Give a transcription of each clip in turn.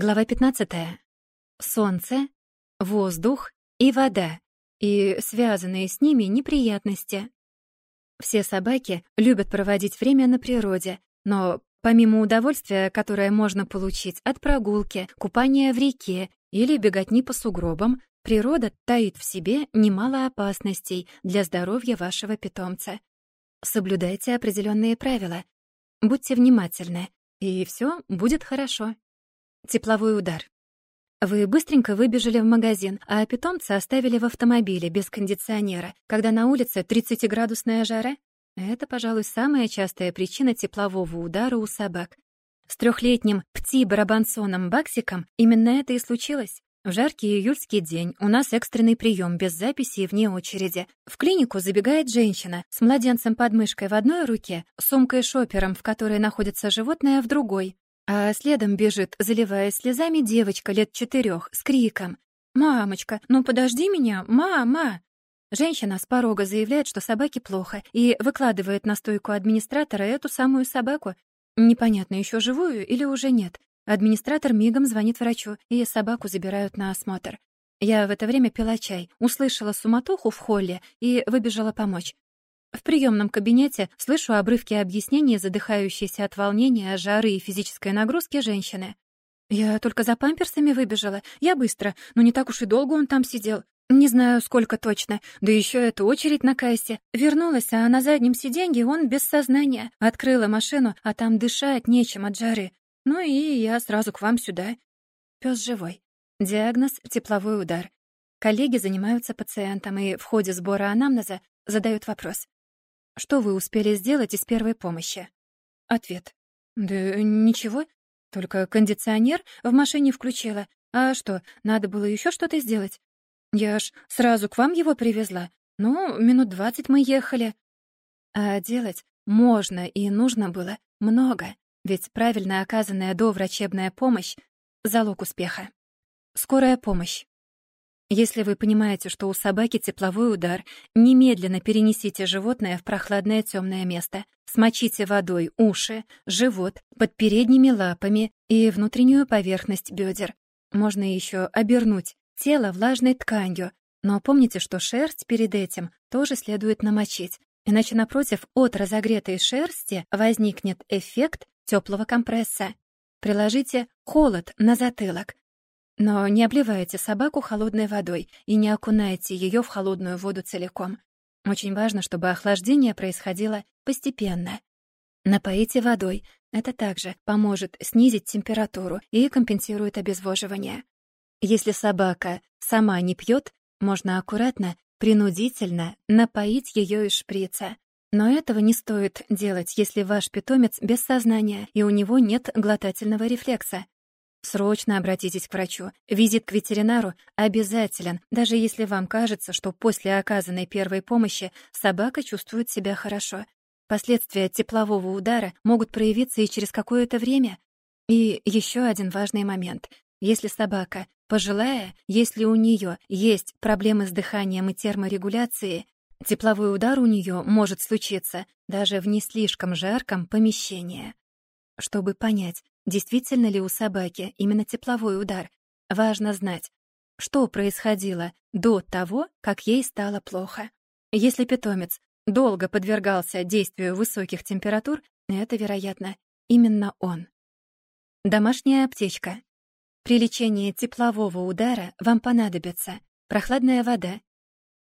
Глава 15. Солнце, воздух и вода, и связанные с ними неприятности. Все собаки любят проводить время на природе, но помимо удовольствия, которое можно получить от прогулки, купания в реке или беготни по сугробам, природа таит в себе немало опасностей для здоровья вашего питомца. Соблюдайте определенные правила, будьте внимательны, и все будет хорошо. Тепловой удар. Вы быстренько выбежали в магазин, а питомца оставили в автомобиле без кондиционера, когда на улице 30-градусная жара? Это, пожалуй, самая частая причина теплового удара у собак. С трехлетним пти-барабансоном Баксиком именно это и случилось. В жаркий июльский день у нас экстренный прием без записи и вне очереди. В клинику забегает женщина с младенцем под мышкой в одной руке, сумкой-шопером, в которой находится животное, в другой. А следом бежит, заливаясь слезами, девочка лет четырех с криком «Мамочка, ну подожди меня, мама!» Женщина с порога заявляет, что собаке плохо, и выкладывает на стойку администратора эту самую собаку. Непонятно, еще живую или уже нет. Администратор мигом звонит врачу, и собаку забирают на осмотр. Я в это время пила чай, услышала суматоху в холле и выбежала помочь. В приемном кабинете слышу обрывки объяснений задыхающейся от волнения, жары и физической нагрузки женщины. «Я только за памперсами выбежала. Я быстро, но не так уж и долго он там сидел. Не знаю, сколько точно. Да еще эта очередь на кассе. Вернулась, а на заднем сиденье он без сознания. Открыла машину, а там дышать нечем от жары. Ну и я сразу к вам сюда. Пес живой. Диагноз — тепловой удар. Коллеги занимаются пациентом и в ходе сбора анамнеза задают вопрос. Что вы успели сделать из первой помощи? Ответ. Да ничего, только кондиционер в машине включила. А что, надо было еще что-то сделать? Я ж сразу к вам его привезла. Ну, минут двадцать мы ехали. А делать можно и нужно было много, ведь правильно оказанная доврачебная помощь — залог успеха. Скорая помощь. Если вы понимаете, что у собаки тепловой удар, немедленно перенесите животное в прохладное темное место. Смочите водой уши, живот, под передними лапами и внутреннюю поверхность бедер. Можно еще обернуть тело влажной тканью, но помните, что шерсть перед этим тоже следует намочить, иначе напротив от разогретой шерсти возникнет эффект теплого компресса. Приложите холод на затылок, но не обливайте собаку холодной водой и не окунайте ее в холодную воду целиком. Очень важно, чтобы охлаждение происходило постепенно. Напоите водой. Это также поможет снизить температуру и компенсирует обезвоживание. Если собака сама не пьет, можно аккуратно, принудительно напоить ее из шприца. Но этого не стоит делать, если ваш питомец без сознания и у него нет глотательного рефлекса. Срочно обратитесь к врачу. Визит к ветеринару обязателен, даже если вам кажется, что после оказанной первой помощи собака чувствует себя хорошо. Последствия теплового удара могут проявиться и через какое-то время. И еще один важный момент. Если собака пожилая, если у нее есть проблемы с дыханием и терморегуляцией, тепловой удар у нее может случиться даже в не слишком жарком помещении. Чтобы понять, Действительно ли у собаки именно тепловой удар? Важно знать, что происходило до того, как ей стало плохо. Если питомец долго подвергался действию высоких температур, это, вероятно, именно он. Домашняя аптечка. При лечении теплового удара вам понадобится прохладная вода,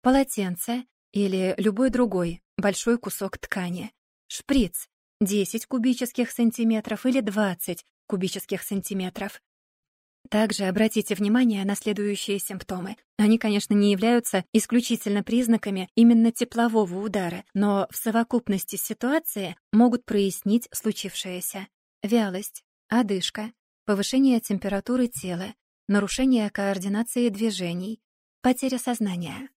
полотенце или любой другой большой кусок ткани, шприц 10 кубических сантиметров или 20 кубических сантиметров. Также обратите внимание на следующие симптомы. Они, конечно, не являются исключительно признаками именно теплового удара, но в совокупности ситуации могут прояснить случившееся. Вялость, одышка, повышение температуры тела, нарушение координации движений, потеря сознания.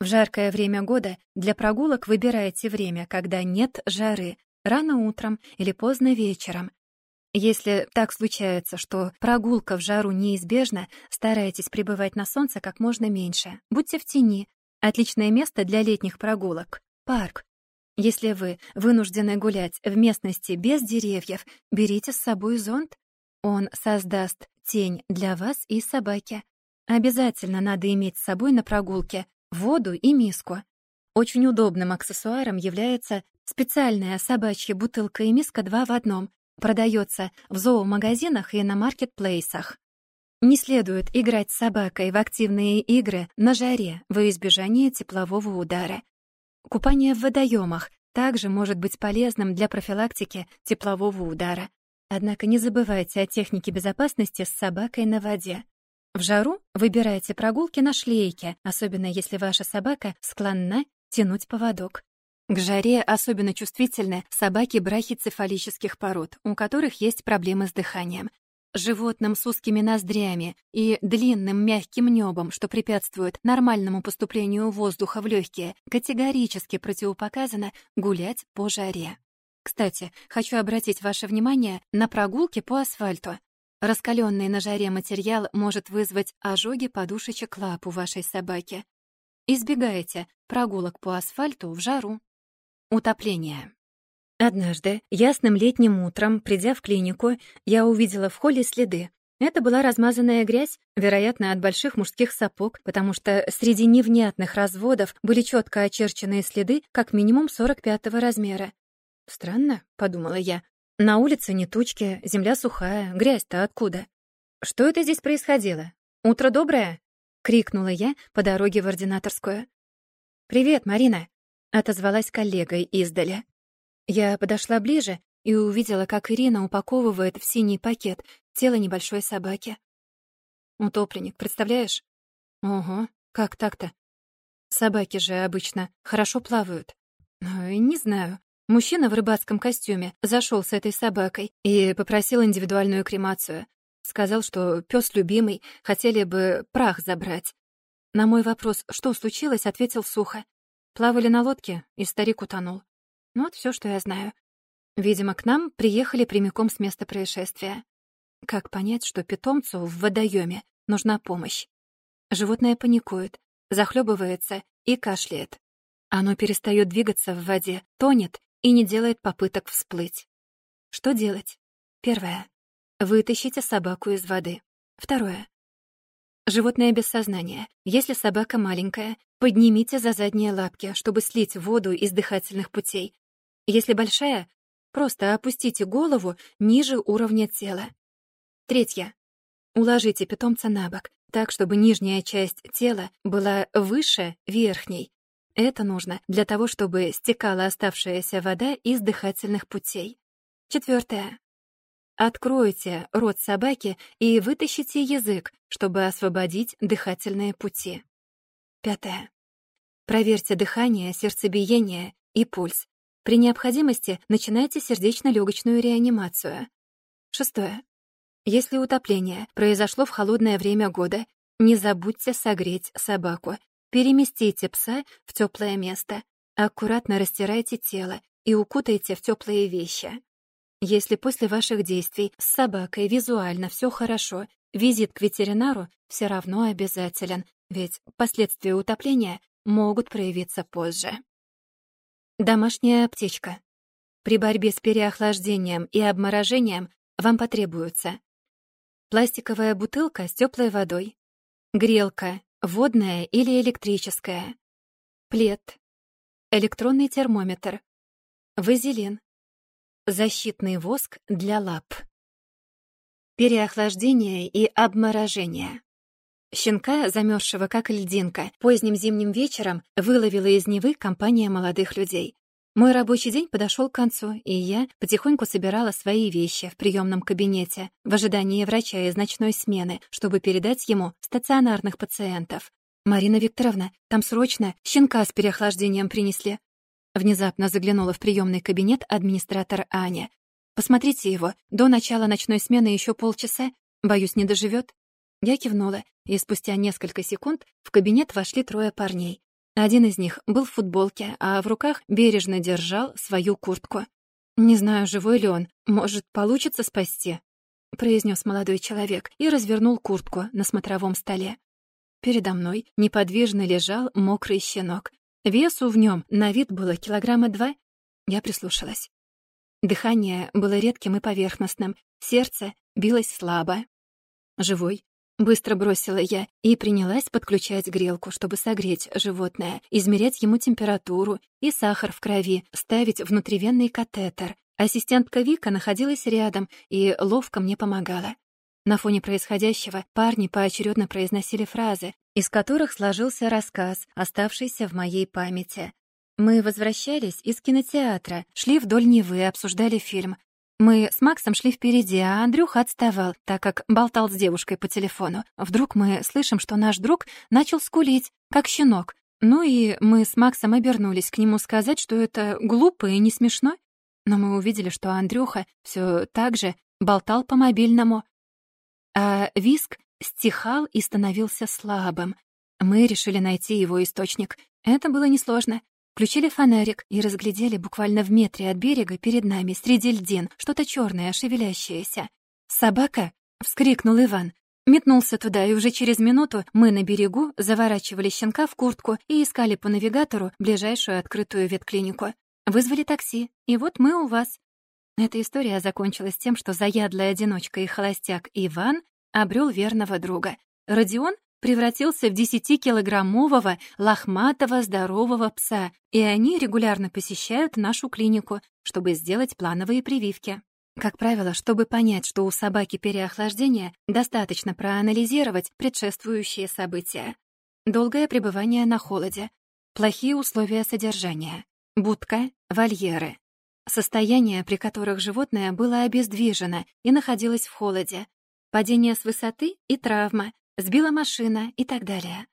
В жаркое время года для прогулок выбирайте время, когда нет жары, рано утром или поздно вечером. Если так случается, что прогулка в жару неизбежна, старайтесь пребывать на солнце как можно меньше. Будьте в тени. Отличное место для летних прогулок — парк. Если вы вынуждены гулять в местности без деревьев, берите с собой зонт. Он создаст тень для вас и собаки. Обязательно надо иметь с собой на прогулке воду и миску. Очень удобным аксессуаром является специальная собачья бутылка и миска два в одном. Продается в зоомагазинах и на маркетплейсах. Не следует играть с собакой в активные игры на жаре во избежание теплового удара. Купание в водоемах также может быть полезным для профилактики теплового удара. Однако не забывайте о технике безопасности с собакой на воде. В жару выбирайте прогулки на шлейке, особенно если ваша собака склонна тянуть поводок. К жаре особенно чувствительны собаки брахицефалических пород, у которых есть проблемы с дыханием. Животным с узкими ноздрями и длинным мягким небом, что препятствует нормальному поступлению воздуха в легкие, категорически противопоказано гулять по жаре. Кстати, хочу обратить ваше внимание на прогулки по асфальту. Раскаленный на жаре материал может вызвать ожоги подушечек лап у вашей собаки. Избегайте прогулок по асфальту в жару. Утопление. Однажды, ясным летним утром, придя в клинику, я увидела в холле следы. Это была размазанная грязь, вероятно, от больших мужских сапог, потому что среди невнятных разводов были четко очерченные следы как минимум 45-го размера. «Странно», — подумала я, на улице не тучки, земля сухая, грязь-то откуда? Что это здесь происходило? Утро доброе? крикнула я по дороге в ординаторскую. Привет, Марина, отозвалась коллегой издали. Я подошла ближе и увидела, как Ирина упаковывает в синий пакет тело небольшой собаки. Утопленник, представляешь? Ого, как так-то? Собаки же обычно хорошо плавают. Не знаю. Мужчина в рыбацком костюме зашел с этой собакой и попросил индивидуальную кремацию. Сказал, что пес любимый, хотели бы прах забрать. На мой вопрос, что случилось, ответил сухо. Плавали на лодке, и старик утонул. Ну вот все, что я знаю. Видимо, к нам приехали прямиком с места происшествия. Как понять, что питомцу в водоеме нужна помощь? Животное паникует, захлебывается и кашляет. Оно перестает двигаться в воде, тонет и не делает попыток всплыть. Что делать? Первое. Вытащите собаку из воды. Второе. Животное без сознания. Если собака маленькая, поднимите за задние лапки, чтобы слить воду из дыхательных путей. Если большая, просто опустите голову ниже уровня тела. Третье. Уложите питомца на бок, так, чтобы нижняя часть тела была выше верхней, это нужно для того, чтобы стекала оставшаяся вода из дыхательных путей. Четвертое. Откройте рот собаки и вытащите язык, чтобы освободить дыхательные пути. Пятое. Проверьте дыхание, сердцебиение и пульс. При необходимости начинайте сердечно-легочную реанимацию. Шестое. Если утопление произошло в холодное время года, не забудьте согреть собаку Переместите пса в теплое место, аккуратно растирайте тело и укутайте в теплые вещи. Если после ваших действий с собакой визуально все хорошо, визит к ветеринару все равно обязателен, ведь последствия утопления могут проявиться позже. Домашняя аптечка. При борьбе с переохлаждением и обморожением вам потребуется пластиковая бутылка с теплой водой, грелка Водная или электрическая. Плед. Электронный термометр. Вазелин. Защитный воск для лап. Переохлаждение и обморожение. Щенка, замерзшего как льдинка, поздним зимним вечером выловила из Невы компания молодых людей. Мой рабочий день подошел к концу, и я потихоньку собирала свои вещи в приемном кабинете в ожидании врача из ночной смены, чтобы передать ему стационарных пациентов. «Марина Викторовна, там срочно щенка с переохлаждением принесли». Внезапно заглянула в приемный кабинет администратор Аня. «Посмотрите его. До начала ночной смены еще полчаса. Боюсь, не доживет». Я кивнула, и спустя несколько секунд в кабинет вошли трое парней. Один из них был в футболке, а в руках бережно держал свою куртку. «Не знаю, живой ли он. Может, получится спасти?» — произнес молодой человек и развернул куртку на смотровом столе. Передо мной неподвижно лежал мокрый щенок. Весу в нем на вид было килограмма два. Я прислушалась. Дыхание было редким и поверхностным, сердце билось слабо. Живой. Быстро бросила я и принялась подключать грелку, чтобы согреть животное, измерять ему температуру и сахар в крови, ставить внутривенный катетер. Ассистентка Вика находилась рядом и ловко мне помогала. На фоне происходящего парни поочередно произносили фразы, из которых сложился рассказ, оставшийся в моей памяти. Мы возвращались из кинотеатра, шли вдоль Невы, обсуждали фильм. Мы с Максом шли впереди, а Андрюха отставал, так как болтал с девушкой по телефону. Вдруг мы слышим, что наш друг начал скулить, как щенок. Ну и мы с Максом обернулись к нему сказать, что это глупо и не смешно. Но мы увидели, что Андрюха все так же болтал по мобильному. А виск стихал и становился слабым. Мы решили найти его источник. Это было несложно. Включили фонарик и разглядели буквально в метре от берега перед нами среди льдин что-то черное, шевелящееся. «Собака!» — вскрикнул Иван. Метнулся туда, и уже через минуту мы на берегу заворачивали щенка в куртку и искали по навигатору ближайшую открытую ветклинику. Вызвали такси, и вот мы у вас. Эта история закончилась тем, что заядлая одиночка и холостяк Иван обрел верного друга. Родион превратился в десятикилограммового, лохматого, здорового пса, и они регулярно посещают нашу клинику, чтобы сделать плановые прививки. Как правило, чтобы понять, что у собаки переохлаждение, достаточно проанализировать предшествующие события. Долгое пребывание на холоде, плохие условия содержания, будка, вольеры. Состояния, при которых животное было обездвижено и находилось в холоде, падение с высоты и травма, Сбила машина и так далее.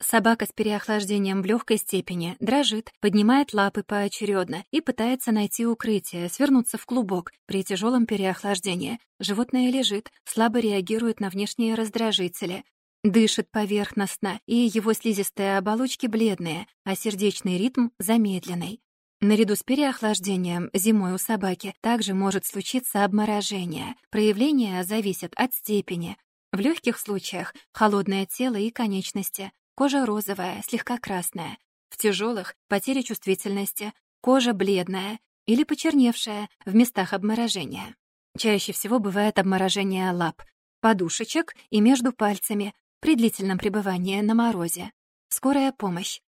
Собака с переохлаждением в легкой степени дрожит, поднимает лапы поочередно и пытается найти укрытие, свернуться в клубок при тяжелом переохлаждении. Животное лежит, слабо реагирует на внешние раздражители, дышит поверхностно, и его слизистые оболочки бледные, а сердечный ритм замедленный. Наряду с переохлаждением зимой у собаки также может случиться обморожение. Проявления зависят от степени. В легких случаях холодное тело и конечности, кожа розовая, слегка красная. В тяжелых — потеря чувствительности, кожа бледная или почерневшая в местах обморожения. Чаще всего бывает обморожение лап, подушечек и между пальцами при длительном пребывании на морозе. Скорая помощь.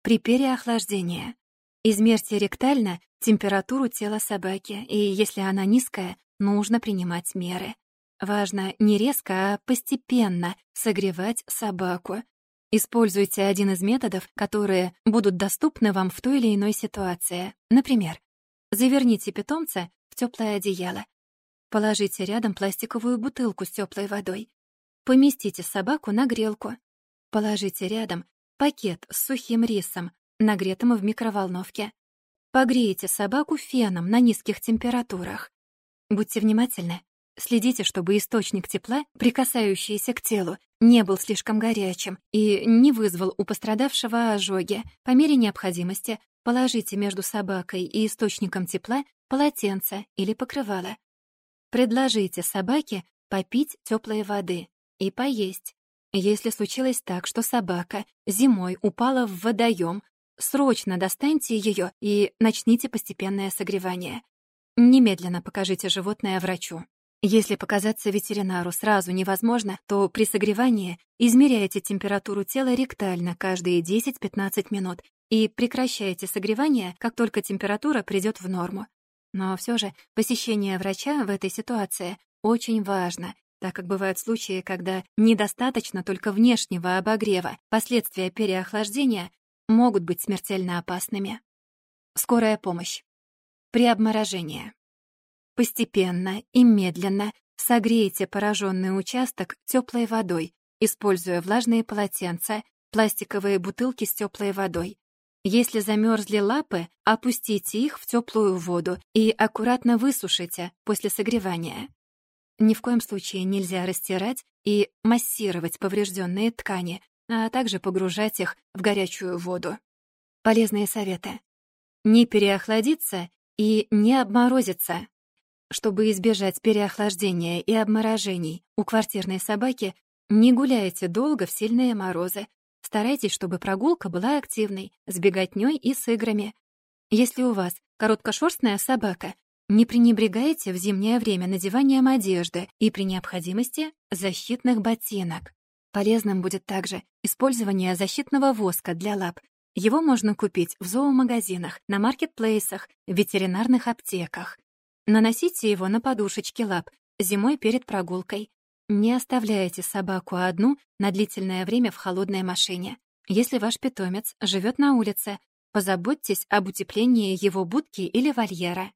При переохлаждении. Измерьте ректально температуру тела собаки, и если она низкая, нужно принимать меры. Важно не резко, а постепенно согревать собаку. Используйте один из методов, которые будут доступны вам в той или иной ситуации. Например, заверните питомца в теплое одеяло. Положите рядом пластиковую бутылку с теплой водой. Поместите собаку на грелку. Положите рядом пакет с сухим рисом, нагретым в микроволновке. Погрейте собаку феном на низких температурах. Будьте внимательны. Следите, чтобы источник тепла, прикасающийся к телу, не был слишком горячим и не вызвал у пострадавшего ожоги. По мере необходимости положите между собакой и источником тепла полотенце или покрывало. Предложите собаке попить теплой воды и поесть. Если случилось так, что собака зимой упала в водоем, срочно достаньте ее и начните постепенное согревание. Немедленно покажите животное врачу. Если показаться ветеринару сразу невозможно, то при согревании измеряйте температуру тела ректально каждые 10-15 минут и прекращайте согревание, как только температура придет в норму. Но все же посещение врача в этой ситуации очень важно, так как бывают случаи, когда недостаточно только внешнего обогрева, последствия переохлаждения могут быть смертельно опасными. Скорая помощь. При обморожении. Постепенно и медленно согрейте пораженный участок теплой водой, используя влажные полотенца, пластиковые бутылки с теплой водой. Если замерзли лапы, опустите их в теплую воду и аккуратно высушите после согревания. Ни в коем случае нельзя растирать и массировать поврежденные ткани, а также погружать их в горячую воду. Полезные советы. Не переохладиться и не обморозиться. Чтобы избежать переохлаждения и обморожений у квартирной собаки, не гуляйте долго в сильные морозы. Старайтесь, чтобы прогулка была активной, с беготнёй и с играми. Если у вас короткошерстная собака, Не пренебрегайте в зимнее время надеванием одежды и при необходимости защитных ботинок. Полезным будет также использование защитного воска для лап. Его можно купить в зоомагазинах, на маркетплейсах, в ветеринарных аптеках. Наносите его на подушечки лап зимой перед прогулкой. Не оставляйте собаку одну на длительное время в холодной машине. Если ваш питомец живет на улице, позаботьтесь об утеплении его будки или вольера.